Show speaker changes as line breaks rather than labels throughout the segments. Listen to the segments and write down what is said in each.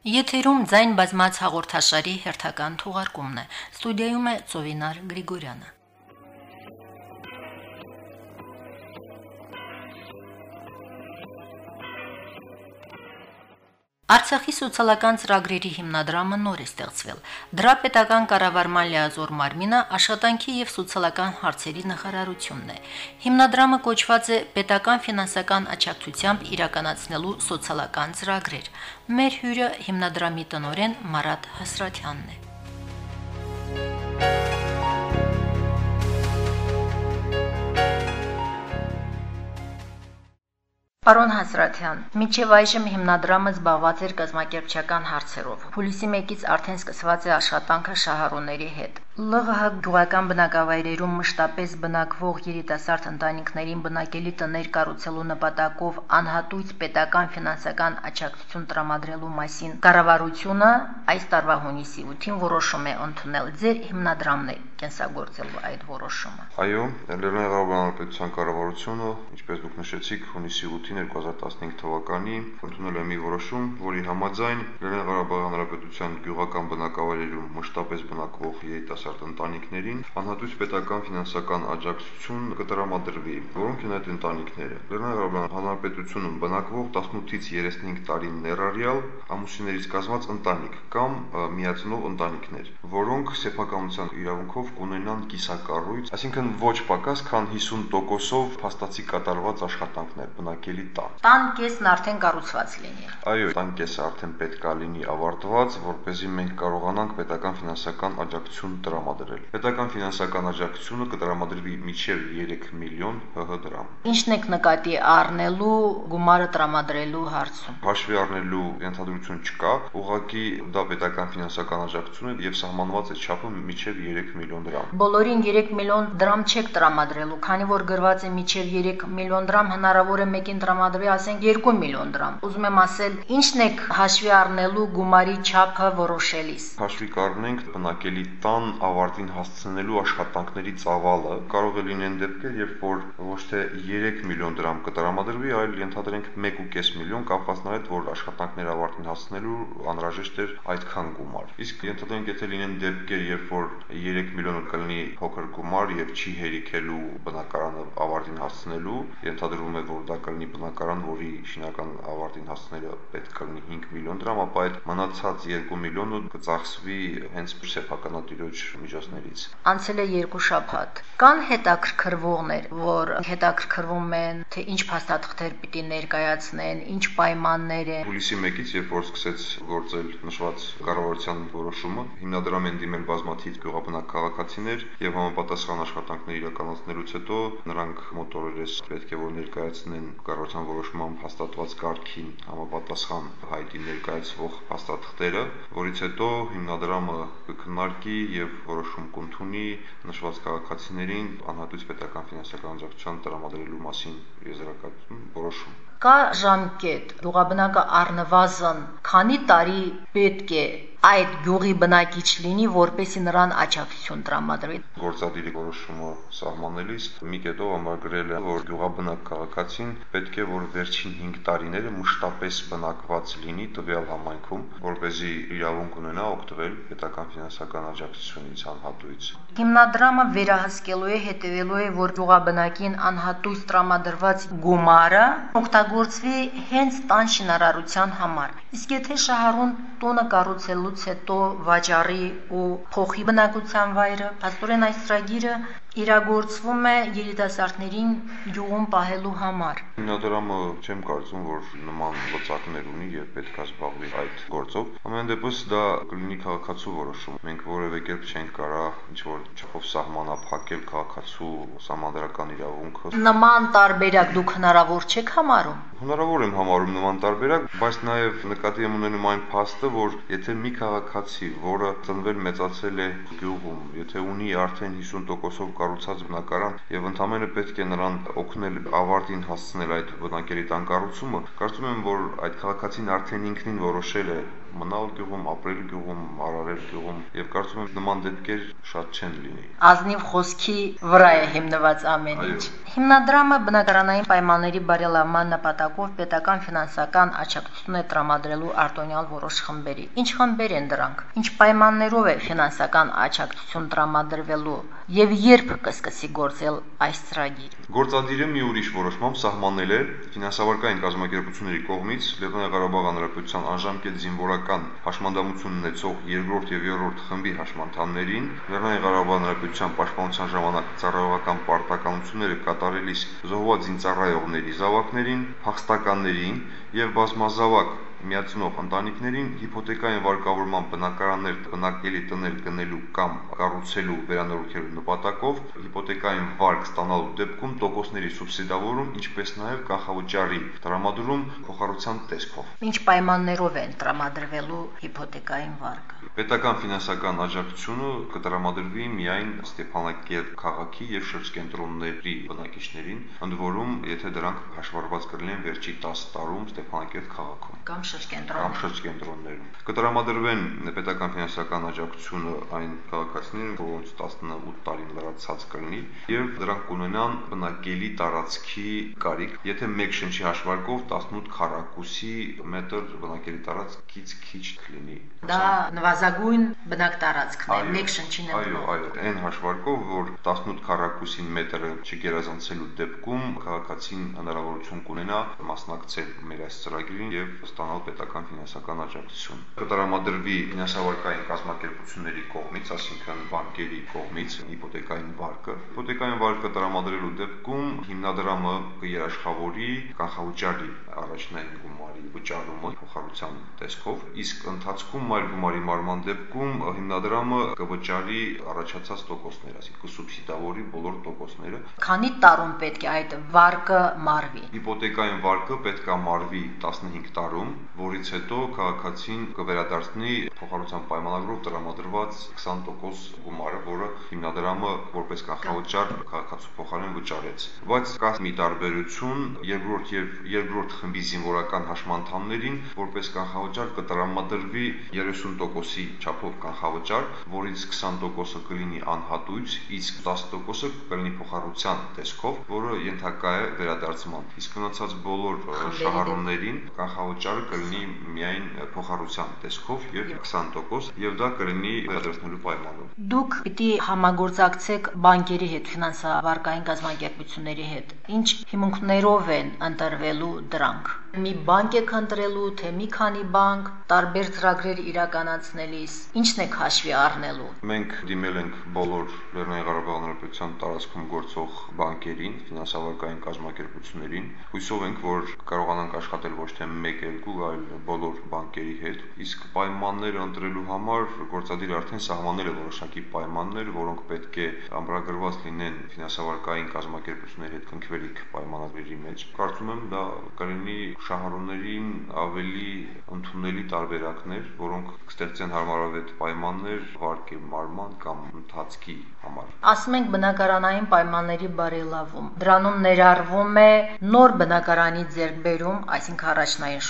Եթերում ձայն բազմաց հաղորդաշարի հերթական թողարկումն է։ Ստուդիայում է Ծովինար Գրիգորյանը։ Արցախի սոցիալական ծրագրերի հիմնադրամը նոր է ստեղծվել։ Դրա պետական կառավարման լիազոր մարմինը աշխատանքի եւ սոցիալական հարցերի նախարարությունն է։ Հիմնադրամը կոչված է պետական ֆինանսական աջակցությամբ իրականացնելու սոցիալական ծրագրեր։ Մեր հյուրը հիմնադրամի տնօրեն Մարատ Հասրատյանն է։ Պարոն Հասրատյան, միջև այժմ հիմնադրամը զբաղված էր կազմակերպչական հարցերով։ Հուլիսի 1-ից արդեն սկսված է աշխատանքը շահառուների հետ։ ԼՂՀ գյուղական բնակավայրերում մշտապես բնակվող երիտասարդ ընտանիքներին բնակելի տներ կառուցելու նպատակով անհատույց պետական ֆինանսական աջակցություն տրամադրելու մասին կառավարությունը այս տարվա հունիսի 8-ին որոշում է ընդունել։ Ձեր հիմնադրամն է կենսագործելու այդ որոշումը։
Այո, Լեռնային Ղարաբաղի պետության կառավարությունը, ինչպես դուք նշեցիք, հունիսի 8-ին 2015 թվականին ընդունել է մի որոշում, որի համաձայն Լեռնային Ղարաբաղի Հանրապետության գյուղական բնակավայրերում մշտապես բնակվող երիտասարդ ընտանիքներին անհատույց պետական ֆինանսական աջակցություն կտրամադրվի, որոնք են այդ ընտանիքները։ Լեռնային Ղարաբաղի Հանրապետությունում բնակվող 18-ից 35 տարի ներառյալ ամուսիններից կազմված ընտանիք կամ միացնող ընտանիքներ, որոնք սեփականության իրավունքով կունենան կիսակառույց, այսինքն ոչ պակաս, քան 50%-ով փաստացի կատարված աշխատանքներ բնակելի տան։
Տան կեսն արդեն կառուցված լինի։
Այո, տան կեսը արդեն պետք է լինի ավարտված, որ เป զի մենք կարողանանք պետական ֆինանսական աջակցություն տրամադրել Պետական ֆինանսական աջակցությունը կտրամադրվի մինչև 3 միլիոն ՀՀ դրամ։
Ինչն եք նկատի առնելու գումարը տրամադրելու հարցում։
Հաշվի առնելու ենթադրություն չկա, ուղղակի դա պետական ֆինանսական աջակցություն է եւ սահմանված է չափը մինչև 3 միլիոն դրամ։
Բոլորին 3 միլիոն դրամ չեք տրամադրելու, քանի որ գրված է մինչև 3 միլիոն դրամ, հնարավոր է մեկին տրամադրվի, ասենք 2 միլիոն դրամ։ Ուզում եմ ասել, ինչն եք հաշվի առնելու գումարի չափը որոշելիս։
Հաշվի կառնենք բնակելի տան ավարտին հասցնելու աշխատանքների ծավալը կարող է լինեն դեպքեր, երբ որ ոչ թե 3 միլիոն դրամ կտրամադրվի, այլ ենթադրենք 1.5 միլիոն կապված հետ, որ աշխատանքները ավարտին հասցնելու անհրաժեշտ էր այդքան գումար։ Իսկ ենթադրենք, եթե լինեն դեպքեր, երբ որ 3 միլիոնը կլինի փոքր գումար եւ չի հերիքելու բնակարանը ավարտին հասցնելու, ենթադրվում է, որ դա կլինի բնակարան, որի շինական ավարտին հասցնելը պետք կլինի 5 միլիոն դրամ, ապա այդ մնացած 2 միլիոնը կծախսվի հենց սեփականատիրոջ միջոցներից։
Անցել է երկու շաբաթ։ Կան հետաքրքրվողներ, որ հետաքրքրվում են, թե ինչ փաստաթղթեր պիտի ներկայացնեն, ինչ պայմաններ են։
Հուլիսի 1-ից, երբ որ սկսեց գործել նշված կառավարության որոշումը, հիմնադրամ են դիմել բազմաթիվ գյուղաբնակ քաղաքացիներ եւ համապատասխան աշխատանքներ իրականացնելուց հետո նրանք մոտորերես պետք է որ ներկայացնեն կառավարության որոշմամբ հաստատված կարգին համապատասխան հայտի ներկայացվող փաստաթղթերը, որից հետո հիմնադրամը կքննարկի եւ որոշում կընդունի նշված քաղաքացիներին անհատույց պետական ֆինանսական աջակցության տրամադրելու մասին եզրակացում որոշում
կա ժամկետ գյուղաբնակը առնվազն քանի տարի պետք է այդ գյուղի բնակիչ լինի, որպեսի նրան աջակցություն տրամադրվի։
Գործադիրի որոշումը սահմանելիս մի կետով ամրագրել է, որ գյուղաբնակ քաղաքացին պետք է որ վերջին 5 տարիները մշտապես բնակված լինի տվյալ համայնքում, որպեսզի իրավունք ունենա օգտվել պետական ֆինանսական աջակցությունից անհատույց։
Հիմնադրամը վերահսկելու է հետևելու է, որ գյուղաբնակին անհատույց տրամադրված գումարը օգտագործվի հենց տան շինարարության համար։ Իսկ եթե շահառուն տունը կառուցելուց հետո վաճառի ու փոխի բնակության վայրը, աստորեն այս ծրագիրը իրագործվում է երիտասարդներին յուղում պահելու համար։
Հիմնադրամը չեմ կարծում, որ նման լծակներ ունի եւ պետք է զբաղվի այդ գործով։ Ամեն դեպս դա կլինի քաղաքացու որոշում։ Մենք որևէ կերպ չենք կարա ինչ որ չափով սահմանափակել քաղաքացու համանդրական իրավունքը։
Նման տարբերակ դուք հնարավոր չեք համարում։
Հնարավոր եմ համարում նման տարբերակ, բայց նաեւ նկատի եմ ունենում այն փաստը, որ եթե մի քաղաքացի, որը ծնվել մեծացել է գյուղում, եթե ունի արդեն 50%-ով կառուցած բնակարան եւ ընդամենը պետք է նրան օգնել ավարտին հասցնել այդ բնակելի տան կառուցումը, կարծում եմ, որ այդ քաղաքացին արդեն ինքնին որոշել է մնալ գյուղում, ապրել գյուղում, արարել գյուղում եւ կարծում եմ նման դեպքեր շատ չեն լինի։
Ազնիվ խոսքի վրա է հիմնված ամեն ինչ։ Հիմնադրամը բնակարանային պայմանների բարելավման նպատակով պետական ֆինանսական աջակցություն է տրամադրելու արտոնյալ որոշ խմբերի։ Ինչ խմբեր են դրանք։ Ինչ պայմաններով է ֆինանսական աջակցություն տրամադրվելու եւ երբ կսկսի գործել այս ծրագիր։
Գործադիրը մի ուրիշ որոշմամբ սահմանել է ֆինանսավարկային կազմակերպությունների կողմից Լեռնային Ղարաբաղ Հանրապետության անժամկետ զինվորական հաշմանդամություն ունեցող երկրորդ եւ երրորդ խմբի հաշմանդամներին Լեռնային Ղարաբաղ Հանրապետության պաշտպանության ժամանակ ծառայողական պարտականությունները կատարելիս զոհված զինծառայողների զավակներին, փախստականներին եւ բազմազավակ միացնող ընտանիքներին հիփոթեկային վարկավորման բնակարաններ, բնակելի տներ գնելու կամ կառուցելու վերանորոգելու նպատակով հիփոթեկային վարկ ստանալու դեպքում տոկոսների սուբսիդավորում, ինչպես նաև կանխավճարի տրամադրում փոխառության տեսքով։
Ինչ պայմաններով են տրամադրվելու հիփոթեկային վարկը։
Պետական ֆինանսական աջակցությունը կտրամադրվի միայն Ստեփանակերտ քաղաքի եւ շրջկենտրոնների բնակիչներին, ընդ որում, եթե դրանք հաշվառված կլինեն վերջի 10 տարում Ստեփանակերտ քաղաքում
կամ շրջկենտրոն
կամ շրջկենտրոններում։ Կտրամադրվեն պետական ֆինանսական աջակցությունը այն քաղաքացիներին, որոնց 18 տարին լրացած կլինի, եւ դրանք կունենան բնակելի տարածքի կարիք, եթե մեկ շնչի հաշվարկով 18 քառակուսի մետր բնակելի տարածքից քիչ կլինի։
Դա նվազագույն բնակ տարածքն է, մեկ շնչին
է։ Այո, այո, այն հաշվարկով, որ 18 քառակուսին մետրը չգերազանցելու դեպքում քաղաքացին հնարավորություն կունենա մասնակցել մեր այս ծրագրին եւ ստանալ պետական ֆինանսական աջակցություն։ Կտրամադրվի ֆինանսավորկային կազմակերպությունների կողմից, այսինքն բանկերի կողմից հիպոթեկային վարկը։ Հիպոթեկային վարկը տրամադրելու դեպքում հիմնադրամը կերաշխավորի կանխավճարի առաջնային գումարի վճարումը փոխառության տեսքով, իսկ ընթացքում այլ գումարի մարման դեպքում հիմնադրամը կվճարի առաջացած տոկոսները, այսինքն կսուբսիդավորի բոլոր տոկոսները։
Քանի տարում պետք է այդ վարկը մարվի։
Հիպոթեկային վարկը պետք է մարվի 15 տարում, որից հետո քաղաքացին կվերադարձնի փոխառության պայմանագրով տրամադրված 20% գումարը, որը հիմնադրամը որպես կանխավճար քաղաքացու փոխարեն վճարեց։ Բայց կա մի տարբերություն երկրորդ եւ երկրորդ խմբի զինվորական հաշմանդամներին, որպես կանխավճար կտրամադրվի 30%-ի չափով կանխավճար, որից 20%-ը կլինի անհատույց, իսկ 10%-ը կլինի փոխառության տեսքով, որը ենթակա է վերադարձման։ Իսկ մնացած բոլոր շահառուներին կանխավճարը կլինի միայն փոխառության տեսքով եւ 20% եւ դա կլինի վերադարձնելու պայմանով։
Դուք պիտի համագործակցեք բանկերի հետ, ֆինանսավարկային կազմակերպությունների հետ։ Ինչ հիմունքներով են ընտրվելու դրանք։ Մի բանկ եք ընտրելու, թե մի քանի բանկ, տարբեր ծրագրեր իրականացնելիս ինչն եք հաշվի առնելու։
Մենք դիմել ենք բոլոր Լեռնային Ղարաբաղ Հանրապետության տարածքում գործող բանկերին, ֆինանսավարկային կազմակերպություններին։ Հույսով ենք, որ կարողանանք աշխատել ոչ թե 1-2, այլ բոլոր բանկերի հետ։ Իսկ պայմանները ընտրելու համար գործադիրը արդեն սահմանել է որոշակի պայմաններ, որոնք պետք է ամրագրված լինեն ֆինանսավարկային կազմակերպությունների հետ կնքվելիք պայմանագրերի մեջ։ Կարծում եմ դա կլինի շահառուներին ավելի ընդունելի տարբերակներ, որոնք կստեղծեն հարմարավետ պայմաններ վարկի մարման կամ ընթացքի համար։
Ասում ենք բնակարանային պայմանների բարելավում։ Դրանում ներառվում է նոր բնակարանի ձեռքբերում, այսինքն առաջնային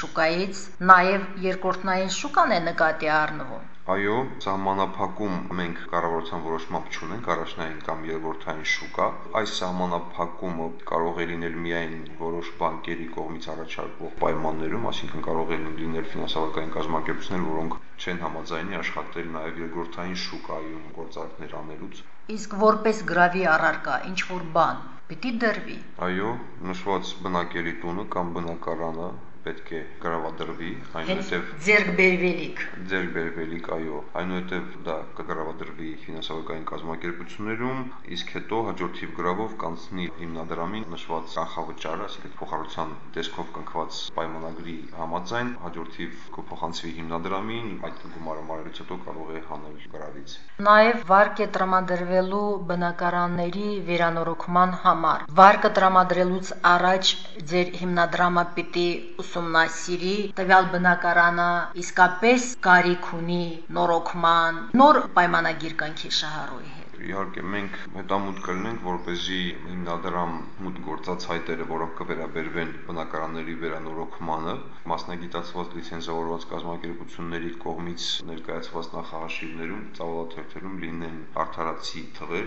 շուկայից, նաև երկրորդնային շուկան է նկատի առնվում։
Այո, սահմանափակում մենք կառավարության որոշմամբ չունենք առաջնային կամ երրորդային շուկա։ Այս սահմանափակումը կարող է լինել միայն որոշ բանկերի կողմից առաջարկվող պայմաններում, այսինքն կարող է լինել ֆինանսավորական կազմակերպություններ, որոնք չեն համաձայնի աշխատել նաև երկրորդային շուկայում գործարքներ անելուց։
Իսկ որպես գրավի առարկա, ինչ որ բան պիտի դրվի։
Այո, նշված բնակելի տունը կամ բնակարանը պետք է գրավադրվի, այնուհետև
ձերբերվելիք։
Ձերբերվելիք, այո, այնուհետև դա կգրավադրվի ֆինանսավորական կազմակերպություններում, իսկ հետո հաջորդիվ գրավով կանցնի հիմնադրամին նշված կանխավճարը, այսինքն փոխառության տեսքով կնքված պայմանագրի համաձայն, հաջորդիվ կփոխանցվի հիմնադրամին, այդ գումարը մարելուց հետո կարող է հանել գրավից։
Նաև վարկ է տրամադրվելու բնակարանների վերանորոգման համար։ Վարկը տրամադրելուց առաջ ձեր հիմնադրամը պիտի ուսումնասիրի տվյալ բնակարանը իսկապես կարիք ունի նորոգման, նոր պայմանագիր կնքի շահառուի
իհարկե մենք հետամուտ կլինենք, որ เป զի հիմնադրամ մուտք գործած հայտերը, որոնք կվերաբերվեն բնակարանների վերանորոգմանը, մասնագիտացված լիցենզավորված կազմակերպությունների կողմից ներկայացված նախահաշիվներում ծավալաթերթերում լինեն արդարացի թվեր,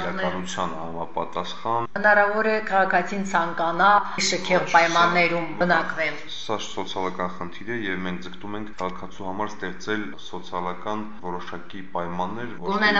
իրականության համապատասխան։
Հնարավոր է քաղաքացին ցանկանա շքեղ պայմաններում բնակվել։
Սա սոցիալական խնդիր է եւ մենք ձգտում ենք քաղաքացու համար ստեղծել սոցիալական որոշակի պայմաններ,
գոնե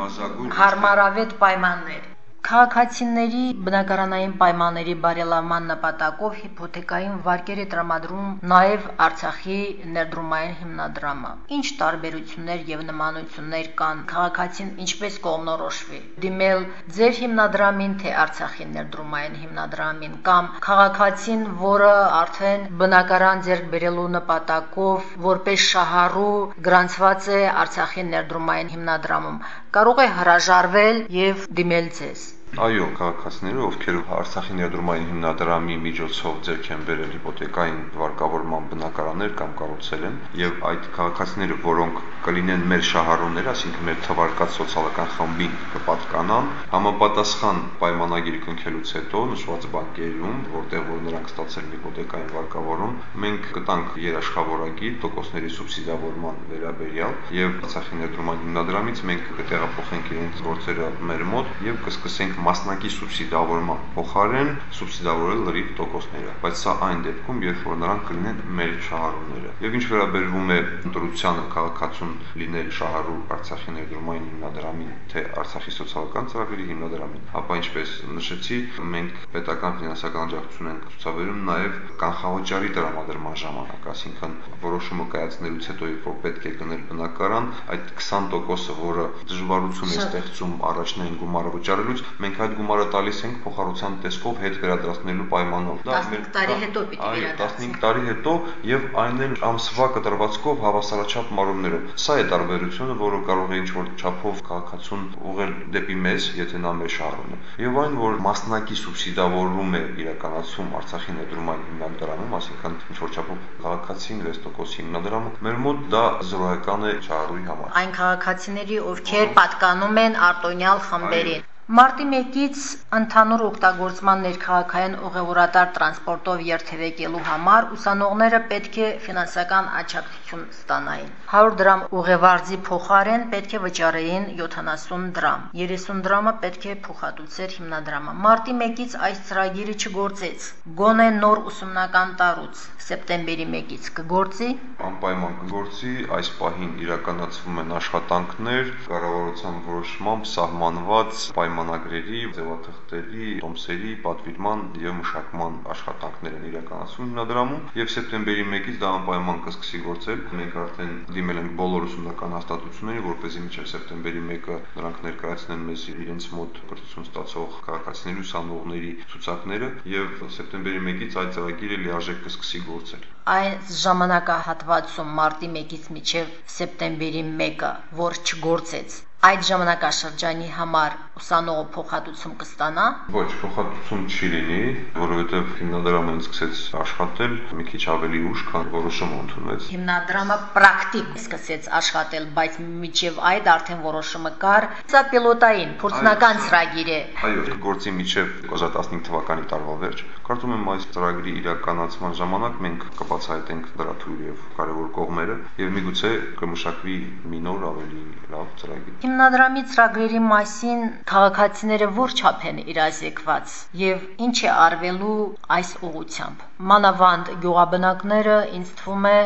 նվազագույն հարմարավետ պայմաններ Քաղաքացիների բնակարանային պայմանների բարելավման նպատակով հիփոթեկային վարկեր է տրամադրում նաև Արցախի ներդրումային հիմնադրամը։ Ինչ տարբերություններ եւ նմանություններ կան քաղաքացին ինչպես կողմնորոշվի։ Դիմել ձեր հիմնադրամին թե Արցախի ներդրումային հիմնադրամին կամ քաղաքացին, որը արդեն բնակարան ձեռք բերելու նպատակով որպես շահառու գրանցված է Արցախի ներդրումային հիմնադրամում, կարող է հրաժարվել եւ դիմել ձեզ։
Այո, քաղաքացիները, ովքեր Արցախի ներդրումային հիմնադրամի միջոցով ձեռք են բերել հիպոթեկային վարկավորման բնակարաններ կամ կառուցել են, եւ այդ քաղաքացիները, որոնք կլինեն մեր շահառուներ, այսինքն մեր թվարկած սոցիալական խմբին կպատկանան, համապատասխան պայմանագիր կնքելուց հետո նշված բանկերում, որտեղ որ նրանք ստացել հիպոթեկային վարկավորում, մենք կտանք երաշխավորագիր տոկոսների սուբսիդավորման վերաբերյալ եւ Արցախի ներդրումային հիմնադրամից մենք կտեղափոխենք իրենց գործերը մեր մոտ եւ կսկսենք մասնակի սուբսիդավորման փոխարեն սուբսիդավորել լրիվ տոկոսները, բայց սա այն դեպքում, երբ որ նրանք կլինեն մեր շահառուները։ Եվ ինչ վերաբերվում է ընտրությանը քաղաքացուն լինել շահառու Արցախի ներդրումային հիմնադրամին, թե Արցախի սոցիալական ծրագրի հիմնադրամին, ապա ինչպես նշեցի, մենք պետական ֆինանսական աջակցություն ենք ցուցաբերում նաև կանխավճարի տրամադրման ժամանակ, այսինքն որոշումը կայացնելուց հետո, երբ որ պետք է գնել բնակարան, այդ 20%-ը, որը դժվարություն է ստեղծում առաջնային գումարը վճարելուց, մենք մենք այդ գումարը տալիս ենք փոխառության տեսքով հետ վերադարձնելու պայմանով։
Դա 15 տարի հետո պիտի
վերադարձնի։ 15 տարի հետո եւ այն էլ ամսվա կտրվածքով հավասարաչափ մարումներով։ Սա է տարբերությունը, որը կարող է ինչ-որ չափով քաղաքացուն ուղղել դեպի մեզ, եթե նա մեր շահառուն է։ Եվ այն, որ մասնակի սուբսիդավորում է իրականացում Արցախի ներդրումային հիմնադրամում, այսինքն ինչ-որ չափով քաղաքացին 6% հիմնադրամը, մեր մոտ դա զրոյական է շահառուի համար։
Այն քաղաքացիների, ովքեր պատկանում են արտոնյալ խմբերին Մարտի 1-ից ընդհանուր օգտագործման ներքաղաքային ուղևորատար տրանսպորտով երթևեկելու համար ուսանողները պետք է ֆինանսական աջակցություն ստանային։ 100 դրամ ուղևարձի փոխարեն պետք է վճարեին 70 դրամ։ 30 դրամը պետք է փոխհատուցեր հիմնադրամը։ Մարտի 1-ից այս ծրագիրը չգործեց։ Գոնե նոր ուսումնական տարուց սեպտեմբերի 1-ից կգործի։
Անպայման կգործի, այս պահին իրականացվում են աշխատանքներ կառավարության որոշմամբ սահմանված պայման պայմանագրերի, ձևաթղթերի, տոմսերի պատվիրման եւ մշակման աշխատանքներ են իրականացում հիմնադրամում եւ սեպտեմբերի 1-ից դա անպայման կսկսի գործել։ Մենք արդեն դիմել ենք բոլոր ուսումնական հաստատություններին, որպեսզի մինչեւ սեպտեմբերի 1-ը նրանք ներկայացնեն մեզ իրենց մոտ կրթություն ստացող քաղաքացիների ուսանողների ցուցակները եւ սեպտեմբերի 1-ից այդ ծրագիրը լիարժեք կսկսի գործել
այս ժամանակահատվածում մարտի 1-ից մինչև սեպտեմբերի 1-ը, որ չգործեց, այդ ժամանակաշրջանի համար ուսանողը փոխհատուցում կստանա։
Ոչ, փոխհատուցում չի լինի, որովհետև հիմնադրամը սկսեց աշխատել մի քիչ ավելի ուշ, քան որոշումը ընդունվեց։
Հիմնադրամը պրակտիկ սկսեց աշխատել, բայց միջև այդ արդեն որոշումը կար։ Սա պիլոտային, փորձնական ծրագիր է։
Այո, գործի միջև 2015 թվականի տարվա վերջ։ Կարծում եմ այս ծրագրի իրականացման ժամանակ մենք կբացահայտենք դրա թույլ եւ կարևոր կողմերը եւ միգուցե կմշակվի մի նոր ավելի լավ ծրագիր։
Հիմնադրամի ծրագրերի մասին քաղաքացիները որ չափ են իրազեկված եւ ինչ է արվելու այս ուղությամբ։ Մանավանդ գյուղաբնակները ինձ թվում է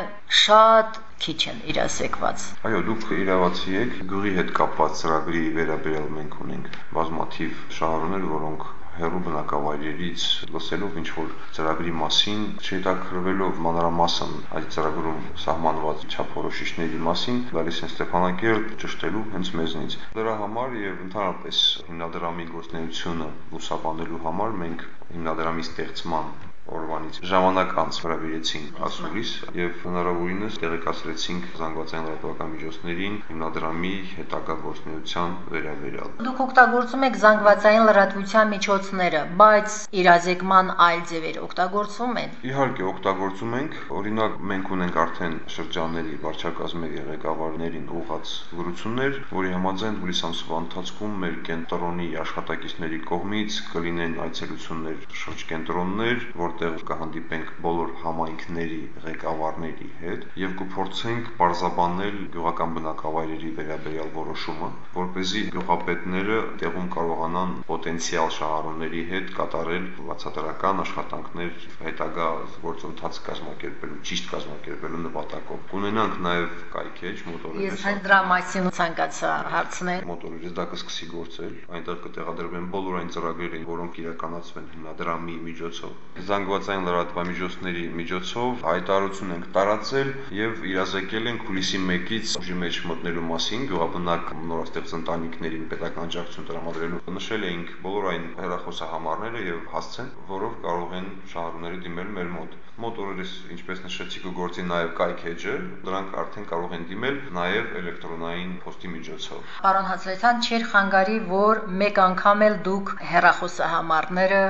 շատ քիչ են իրազեկված։
Այո, դուք իրավացի եք, գյուղի հետ կապված ծրագրի վերաբերյալ մենք ունենք բազմաթիվ շահառուներ, որոնք հերու բնակավայրերից լսելով ինչ որ ծրագրի մասին, չհետաքրվելով մանրամասն այդ ծրագրում սահմանված չափորոշիչների մասին, գալիս են Ստեփանակերտ ճշտելու հենց մեզնից։ Դրա համար եւ ընդհանրապես հիմնադրամի գործունեությունը լուսաբանելու համար մենք հիմնադրամի ստեղծման օրվանից ժամանակ անց հրավիրեցին ասուլիս եւ հնարավորինս տեղեկացրեցինք զանգվածային լրատվական միջոցներին հիմնադրամի հետագա գործունեության վերաբերյալ։
Դուք օգտագործում եք զանգվածային լրատվության միջոցները, բայց իրազեկման այլ ձևեր օգտագործվում են։
Իհարկե օգտագործում ենք, օրինակ մենք ունենք արդեն շրջանների վարչակազմերի ղեկավարներին ուղղած գրություններ, որի համաձայն հուլիս ամսվա ընթացքում մեր կենտրոնի աշխատակիցների կողմից կլինեն այցելություններ շրջկենտրոններ, որտեղ կհանդիպենք բոլոր համայնքների ղեկավարների հետ եւ կփորձենք բարձաբանել գյուղական բնակավայրերի վերաբերյալ որոշումը, որ เป զի գյուղապետները տեղում կարողանան պոտենցիալ շահառուների հետ կատարել բացատրական աշխատանքներ հետագա գործընթաց կազմակերպելու, ճիշտ կազմակերպելու նպատակով։ Կունենանք նաեւ կայքեջ մոտորերս։
Ես հենց դրա մասին ցանկացա հարցնել։
Մոտորերս դա կսկսի գործել, այնտեղ կտեղադրվեն բոլոր այն ծրագրերը, որոնք իրականացվեն հիմնադրամի միջոցով զանգվածային լրատվամիջոցների միջոցով հայտարարություն ենք տարածել եւ իրազեկել ենք հուլիսի 1-ից ուժի մեջ մտնելու մասին գյուղաբնակ նորաստեղծ ընտանիքներին պետական աջակցություն տրամադրելու նշել էինք բոլոր այն հեռախոսահամարները եւ հասցեն, որով կարող են շահառուները դիմել մեր մոտ։ Մոտ օրերս, ինչպես նշեցի, կգործի նաեւ կայքեջը, դրանք արդեն կարող են դիմել նաեւ էլեկտրոնային փոստի միջոցով։
Պարոն Հացրետյան, չեր խանգարի, որ մեկ անգամ էլ դուք հեռախոսահամարները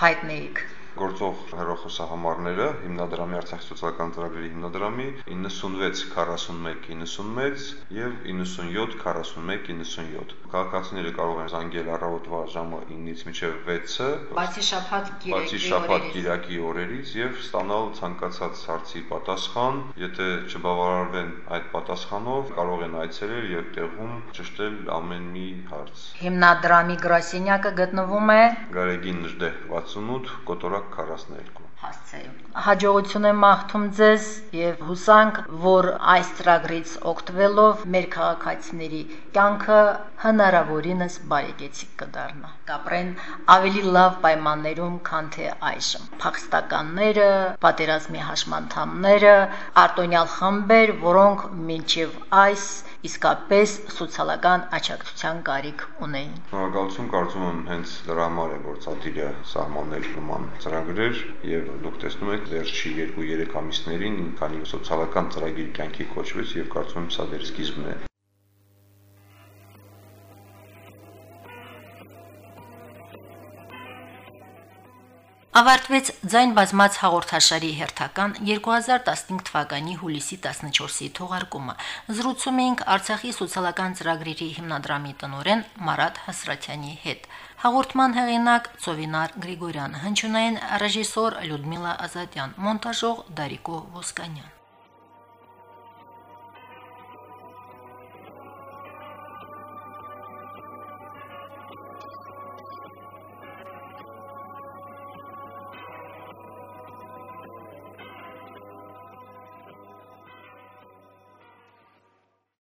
հայտնեիք
գործող հեռախոսահամարները հիմնադրամի Արցախի սոցիալական ծրագրերի հիմնադրամի 96 41 91 եւ 97 41 97 քաղաքացիները կարող են զանգել առավոտվա ժամը 9-ից մինչև 6-ը
բացի շաբաթ կիրակի
բացի շաբաթ կիրակի օրերից եւ ստանալ ցանկացած հարցի պատասխան եթե չբավարարվեն այդ պատասխանով կարող են այցելել եւ տեղում ճշտել ամեն մի հարց
հիմնադրամի գրասենյակը գտնվում է
Գարեգին Նժդեհ 68 կոտորակ 42
հասցեում։ Հաջողություն եմ մաղթում ձեզ եւ հուսանք, որ այս ծրագրից օգտվելով մեր քաղաքացիների կյանքը հնարավորինս բարեկեցիկ կդառնա։ Կապրեն ավելի լավ պայմաններում, քան թե այժմ։ Փախստականները, պատերազմի հաշմանդամները, արտոնյալ խմբեր, որոնք մինչև այս իսկապես սոցիալական աջակցության կարիք ունեին։
Շնորհակալություն, կարծում եմ հենց դրա համար է որ ծատիրը սահմանել նման ծրագրեր եւ դուք տեսնում եք վերջի 2-3 ամիսներին քանի սոցիալական ծրագիր կյանքի կոչվեց եւ կարծում եմ սա դեր սկիզբն է։
Ավարտվեց ձայն բազմած հաղորդաշարի հերթական 2015 թվականի հուլիսի 14-ի թողարկումը։ Զրուցում էինք Արցախի սոցիալական ծրագրերի հիմնադրամի տնօրեն Մարատ Հասրատյանի հետ։ Հաղորդման հեղինակ Ծովինար Գրիգորյան, հնչյունային ռեժիսոր Լյուդմիլա Ազատյան, մոնտաժող Դարիկո Ոսկանյան։